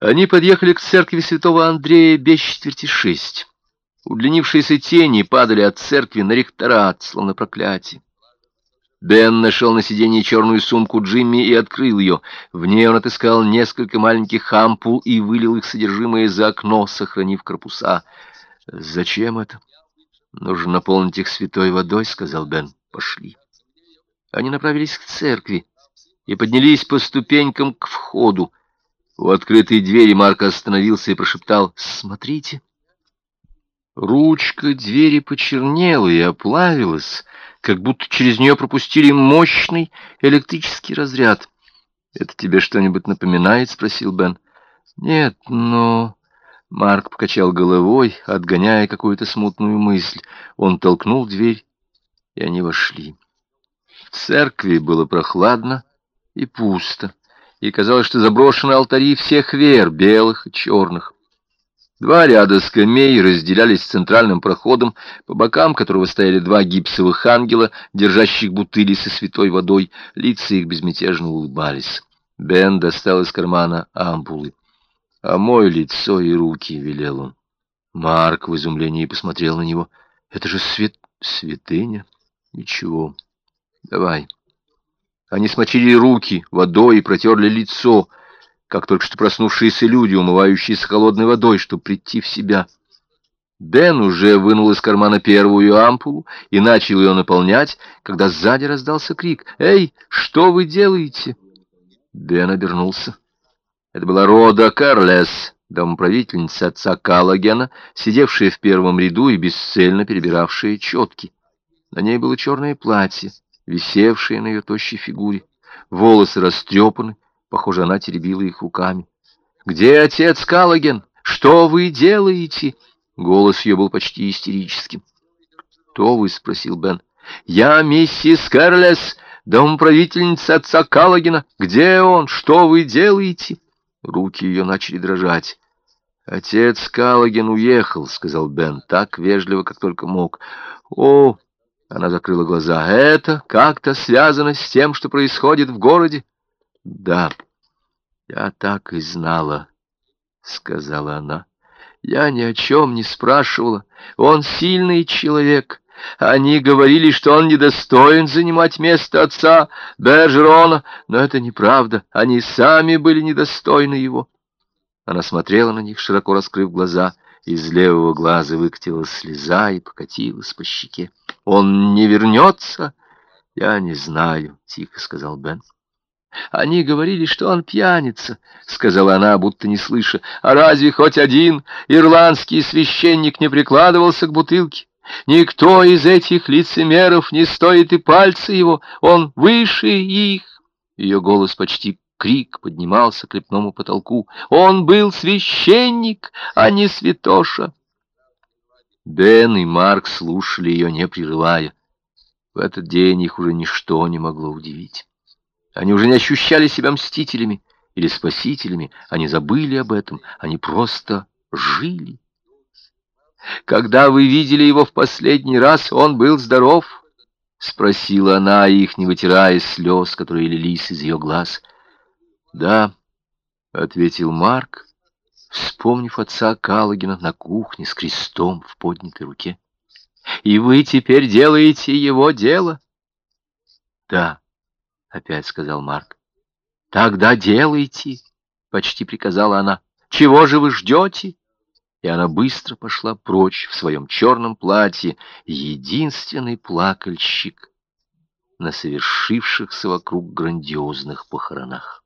Они подъехали к церкви святого Андрея без четверти шесть. Удлинившиеся тени падали от церкви на ректорат, словно проклятие. Бен нашел на сиденье черную сумку Джимми и открыл ее. В ней он отыскал несколько маленьких ампул и вылил их содержимое за окно, сохранив корпуса. «Зачем это?» «Нужно наполнить их святой водой», — сказал Бен. «Пошли». Они направились к церкви и поднялись по ступенькам к входу. У открытой двери Марк остановился и прошептал «Смотрите». Ручка двери почернела и оплавилась, как будто через нее пропустили мощный электрический разряд. «Это тебе что-нибудь напоминает?» — спросил Бен. «Нет, но...» Марк покачал головой, отгоняя какую-то смутную мысль. Он толкнул дверь, и они вошли. В церкви было прохладно и пусто и казалось, что заброшены алтари всех вер, белых и черных. Два ряда скамей разделялись центральным проходом, по бокам которого стояли два гипсовых ангела, держащих бутыли со святой водой, лица их безмятежно улыбались. Бен достал из кармана ампулы. «А мой лицо и руки», — велел он. Марк в изумлении посмотрел на него. «Это же свят... святыня? Ничего. Давай». Они смочили руки водой и протерли лицо, как только что проснувшиеся люди, умывающиеся холодной водой, чтобы прийти в себя. Бен уже вынул из кармана первую ампулу и начал ее наполнять, когда сзади раздался крик «Эй, что вы делаете?» Бен обернулся. Это была Рода Карлес, домоправительница отца Каллогена, сидевшая в первом ряду и бесцельно перебиравшая четки. На ней было черное платье висевшие на ее тощей фигуре. Волосы растрепаны, похоже, она теребила их руками. «Где отец Каллоген? Что вы делаете?» Голос ее был почти истерическим. «Кто вы?» — спросил Бен. «Я миссис Карлес, домоправительница отца Каллогена. Где он? Что вы делаете?» Руки ее начали дрожать. «Отец Каллоген уехал», — сказал Бен, так вежливо, как только мог. «О, она закрыла глаза. «Это как-то связано с тем, что происходит в городе?» «Да, я так и знала», — сказала она. «Я ни о чем не спрашивала. Он сильный человек. Они говорили, что он недостоин занимать место отца Бержерона, но это неправда. Они сами были недостойны его». Она смотрела на них, широко раскрыв глаза. Из левого глаза выкатилась слеза и покатилась по щеке. Он не вернется? Я не знаю, тихо сказал Бен. Они говорили, что он пьяница, сказала она, будто не слыша. А разве хоть один ирландский священник не прикладывался к бутылке? Никто из этих лицемеров не стоит и пальца его, он выше их. Ее голос почти крик поднимался к лепному потолку. Он был священник, а не святоша. Бен и Марк слушали ее, не прерывая. В этот день их уже ничто не могло удивить. Они уже не ощущали себя мстителями или спасителями, они забыли об этом, они просто жили. «Когда вы видели его в последний раз, он был здоров?» — спросила она их, не вытирая слез, которые лились из ее глаз. «Да», — ответил Марк, вспомнив отца Калагина на кухне с крестом в поднятой руке. «И вы теперь делаете его дело?» «Да», — опять сказал Марк. «Тогда делайте», — почти приказала она. «Чего же вы ждете?» И она быстро пошла прочь в своем черном платье, единственный плакальщик на совершившихся вокруг грандиозных похоронах.